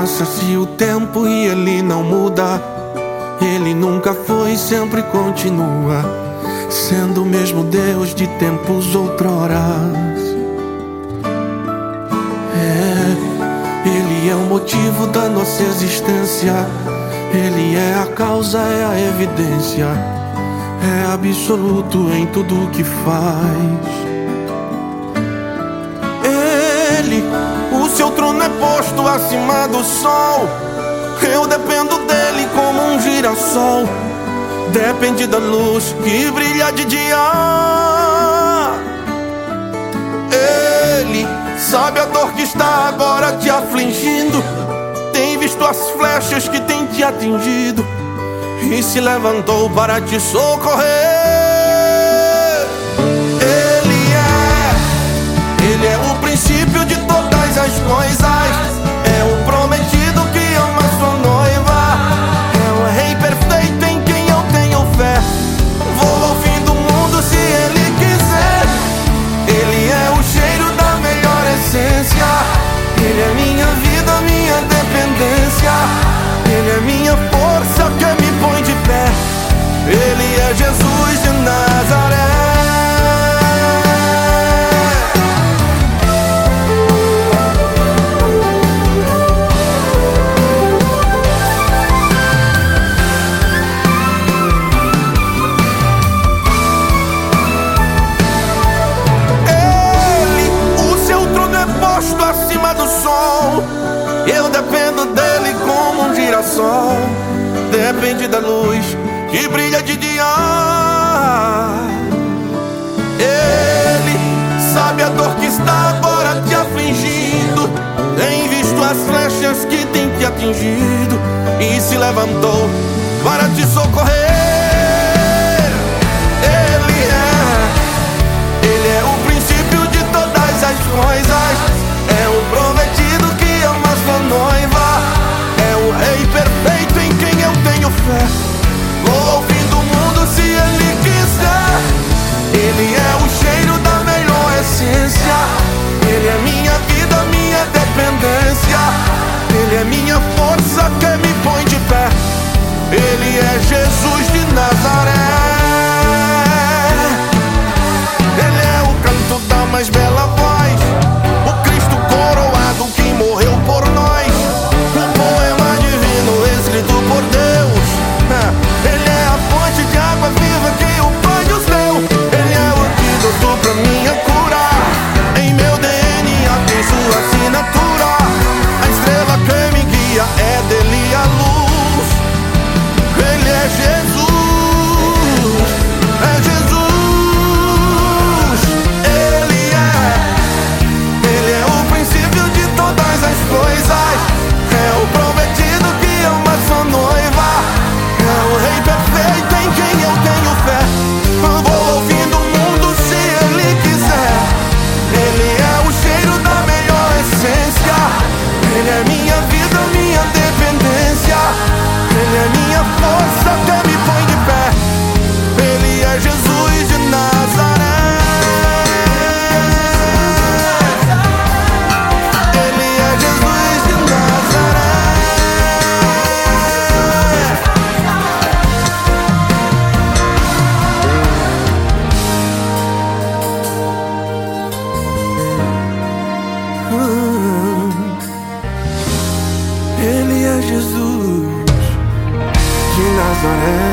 Passa-se o tempo e ele não muda. Ele nunca foi, sempre continua. Sendo o mesmo Deus de tempos outroras. É, ele é o motivo da nossa existência. Ele é a causa, é a evidência. É absoluto em tudo que faz. Seu trono é posto acima do sol. Eu dependo dele como um girassol. Depende da luz que brilha de dia. Ele sabe a dor que está agora te afligindo. Tem visto as flechas que tem te atingido. E se levantou para te socorrer. Da luz que brilha de dia. Ele sabe a dor que está agora te afligindo. Tem visto as flechas que tem te atingido e se levantou para te socorrer. Jesus de Nazaré.